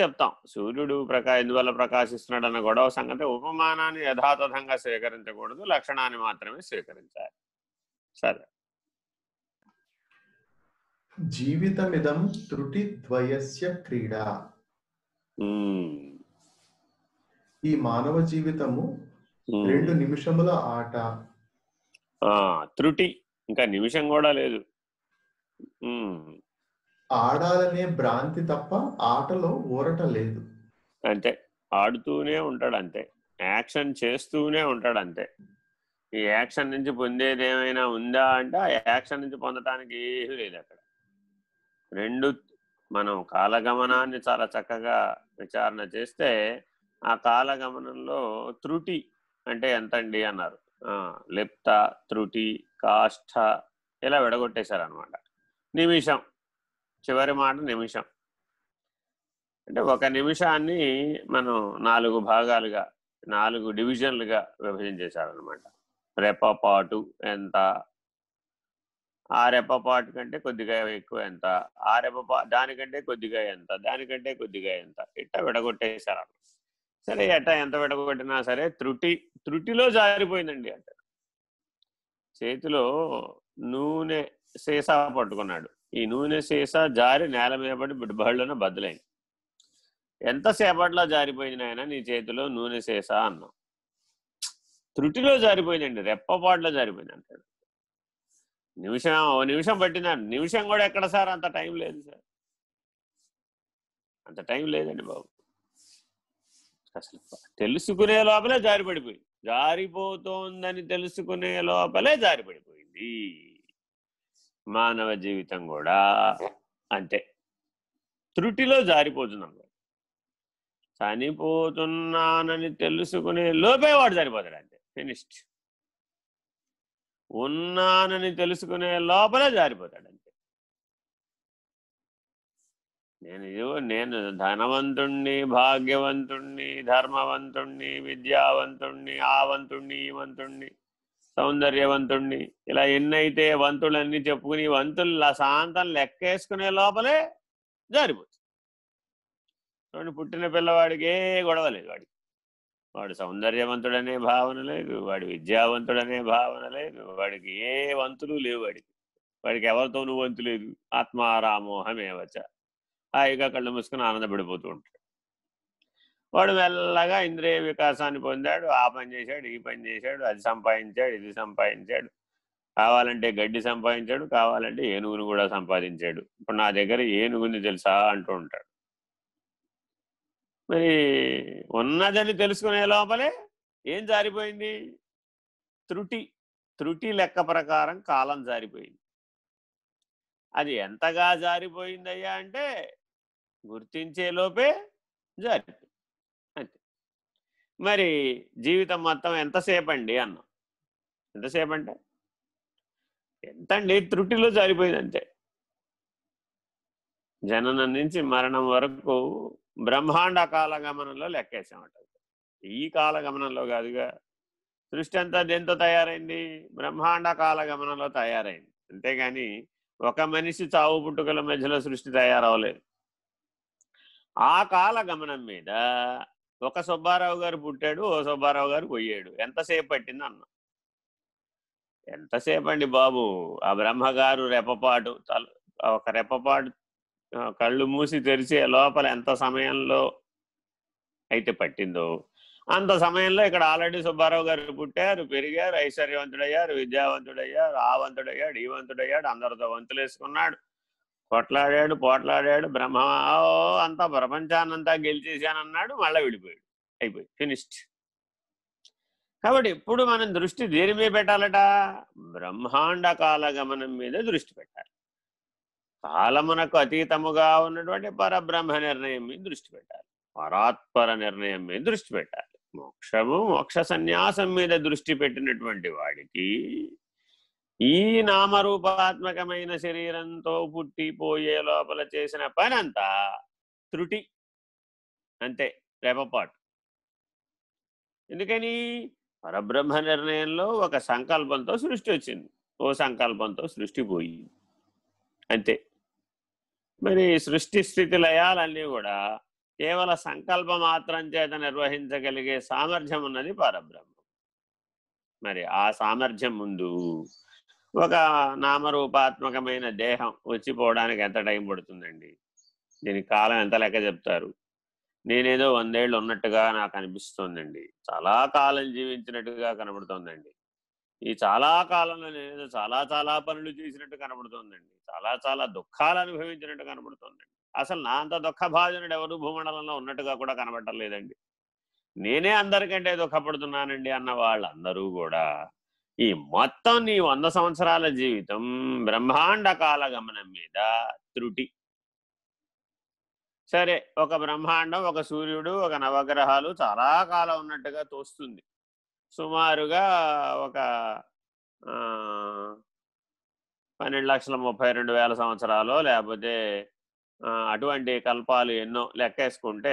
చెప్తాం. సూర్యుడు ప్రకా ఎందువల్ల ప్రకాశిస్తున్నాడు అన్న గొడవ సంగతి ఉపమానాన్ని యథాతథంగా స్వీకరించకూడదు. లక్షణాన్ని మాత్రమే స్వీకరించాలి. సరే. జీవితమిదం త్రుటిద్వయస్య క్రీడా. ఉమ్, ఈ మానవ జీవితము. రెండు నిమిషముల ఆట. ఆ, త్రుటి. ఇంకా నిమిషం కూడా లేదు. ఆడాలనే భ్రాంతి తప్ప ఆటలో ఊరట లేదు. అంతే. ఆడుతూనే ఉంటాడు అంతే. యాక్షన్ చేస్తూనే ఉంటాడు అంతే. ఈ యాక్షన్ నుంచి పొందేది ఏమైనా ఉందా అంటే ఆ యాక్షన్ నుంచి పొందటానికి ఏమీ లేదు అక్కడ. రెండు మనం కాలగమనాన్ని చాలా చక్కగా విచారణ చేస్తే ఆ కాలగమనంలో త్రుటి అంటే ఎంతండి అన్నారు. ఆ, లిప్త త్రుటి కాష్ట ఇలా విడగొట్టేశారు అనమాట నిమిషం. చివరి మాట నిమిషం. అంటే ఒక నిమిషాన్ని మనం నాలుగు భాగాలుగా నాలుగు డివిజన్లుగా విభజించేశారనమాట రెప్పపాటు ఎంత? ఆ రెప్పపాటు కంటే కొద్దిగా ఎక్కువ ఎంత? ఆ రెప్పపా దానికంటే కొద్దిగా ఎంత? దానికంటే కొద్దిగా ఎంత? ఇట్ట విడగొట్టేశారు. సరే ఎట్ట ఎంత విడగొట్టినా సరే త్రుటి త్రుటిలో జారిపోయిందండి అంటారు చేతిలో నూనె సీసా పట్టుకున్నాడు. ఈ నూనె సీసా జారి నేల మీద పడి బిడ్బళ్ళున బద్దలైంది. ఎంతసేపట్లో జారిపోయింది ఆయన నీ చేతిలో నూనె సీసా అన్నాం త్రుటిలో జారిపోయిందండి రెప్పపాట్లో జారిపోయింది అంటాడు. నిమిషం ఓ నిమిషం పట్టినాడు నిమిషం కూడా ఎక్కడ సార్? అంత టైం లేదు సార్. అంత టైం లేదండి బాబు. అసలు తెలుసుకునే లోపలే జారిపడిపోయింది. జారిపోతోందని తెలుసుకునే లోపలే జారిపడిపోయింది. మానవ జీవితం కూడా అంతే త్రుటిలో జారిపోతున్నాం చనిపోతున్నానని తెలుసుకునే లోపే వాడు సరిపోతాడు అంతే ఫినిష్డ్ ఉన్నానని తెలుసుకునే లోపలే జారిపోతాడు అంతే. నేను ఇదిగో నేను ధనవంతుణ్ణి భాగ్యవంతుణ్ణి ధర్మవంతుణ్ణి విద్యావంతుణ్ణి ఆవంతుణ్ణి ఈవంతుణ్ణి సౌందర్యవంతుణ్ణి. ఇలా ఎన్నైతే వంతులన్నీ చెప్పుకుని వంతులు శాంతం లెక్కేసుకునే లోపలే జారిపోతుంది. చూడండి పుట్టిన పిల్లవాడికి ఏ గొడవ లేదు వాడికి. వాడు సౌందర్యవంతుడనే భావన లేదు వాడి విద్యావంతుడనే భావన లేదు వాడికి ఏ వంతులు లేవు వాడికి. వాడికి ఎవరితోనూ వంతు లేదు. ఆత్మారామోహమేవచ హాయిగా కళ్ళు మూసుకుని ఆనందపడిపోతూ ఉంటాడు. వాడు మెల్లగా ఇంద్రియ వికాసాన్ని పొందాడు ఆ పని చేశాడు ఈ పని చేశాడు అది సంపాదించాడు ఇది సంపాదించాడు. కావాలంటే గడ్డి సంపాదించాడు కావాలంటే ఏనుగును కూడా సంపాదించాడు. ఇప్పుడు నా దగ్గర ఏనుగుని తెలుసా అంటూ ఉంటాడు. మరి ఉన్నదని తెలుసుకునే లోపలే ఏం జారిపోయింది? త్రుటి త్రుటి లెక్క ప్రకారం కాలం జారిపోయింది. అది ఎంతగా జారిపోయిందయ్యా అంటే గుర్తించే లోపే జారిపోయింది. మరి జీవితం మొత్తం ఎంతసేపు అండి అన్నాం. ఎంతసేపు అంటే ఎంతండి? త్రుటిలో జారిపోయింది అంతే జననం నుంచి మరణం వరకు బ్రహ్మాండ కాలగమనంలో లెక్కేసామట ఈ కాలగమనంలో కాదుగా. సృష్టి అంతా దేంతో తయారైంది? బ్రహ్మాండ కాలగమనంలో తయారైంది. అంతేగాని ఒక మనిషి చావు పుట్టుకల మధ్యలో సృష్టి తయారవలేదు ఆ కాలగమనం మీద ఒక సుబ్బారావు గారు పుట్టాడు ఓ సుబ్బారావు గారు పోయాడు. ఎంతసేపు పట్టింది అన్న? ఎంతసేపు అండి బాబు? ఆ బ్రహ్మగారు రెప్పపాటు తల ఒక రెప్పపాటు కళ్ళు మూసి తెరిచే లోపల ఎంత సమయంలో అయితే పట్టిందో? అంత సమయంలో ఇక్కడ ఆల్రెడీ సుబ్బారావు గారు పుట్టారు పెరిగారు ఐశ్వర్యవంతుడయ్యారు విద్యావంతుడయ్యారు ఆవంతుడయ్యాడు ఈవంతుడయ్యాడు అందరితో వంతులేసుకున్నాడు. కొట్లాడాడు పోట్లాడాడు బ్రహ్మ ఓ, అంతా ప్రపంచాన్నంతా గెలిచేశానన్నాడు మళ్ళీ విడిపోయాడు. అయిపోయి ఫినిష్డ్. కాబట్టి ఇప్పుడు మనం దృష్టి దేని మీద పెట్టాలట? బ్రహ్మాండ కాలగమనం మీద దృష్టి పెట్టాలి. కాలమునకు అతీతముగా ఉన్నటువంటి పరబ్రహ్మ నిర్ణయం మీద దృష్టి పెట్టాలి. పరాత్పర నిర్ణయం మీద దృష్టి పెట్టాలి. మోక్షము మోక్ష సన్యాసం మీద దృష్టి పెట్టినటువంటి వాడికి ఈ నామరూపాత్మకమైన శరీరంతో పుట్టిపోయే లోపల చేసిన పని అంతా త్రుటి అంతే రెపపాటు ఎందుకని? పరబ్రహ్మ నిర్ణయంలో ఒక సంకల్పంతో సృష్టి వచ్చింది. ఓ సంకల్పంతో సృష్టి పోయింది. అంతే. మరి సృష్టి స్థితి లయాలన్నీ కూడా కేవల సంకల్ప మాత్రం చేత నిర్వహించగలిగే సామర్థ్యం ఉన్నది పరబ్రహ్మం. మరి ఆ సామర్థ్యం ముందు ఒక నామరూపాత్మకమైన దేహం వచ్చిపోవడానికి ఎంత టైం పడుతుందండి? దీనికి కాలం ఎంత లెక్క చెప్తారు? నేనేదో వందేళ్ళు ఉన్నట్టుగా నాకు అనిపిస్తోందండి. చాలా కాలం జీవించినట్టుగా కనబడుతోందండి. ఈ చాలా కాలంలో నేనేదో చాలా చాలా పనులు చేసినట్టు కనబడుతోందండి. చాలా చాలా దుఃఖాలు అనుభవించినట్టు కనబడుతోందండి. అసలు నా అంత దుఃఖభాజనుడు ఎవరు? భూమండలంలో ఉన్నట్టుగా కూడా కనబడటం లేదండి. నేనే అందరికంటే దుఃఖపడుతున్నానండి అన్న వాళ్ళందరూ కూడా ఈ మొత్తం నీ వంద సంవత్సరాల జీవితం బ్రహ్మాండ కాల గమనం మీద త్రుటి. సరే ఒక బ్రహ్మాండం ఒక సూర్యుడు ఒక నవగ్రహాలు చాలా కాలం ఉన్నట్టుగా తోస్తుంది. సుమారుగా ఒక పన్నెండు లక్షల ముప్పై రెండు వేల సంవత్సరాలు లేకపోతే అటువంటి కల్పాలు ఎన్నో లెక్కేసుకుంటే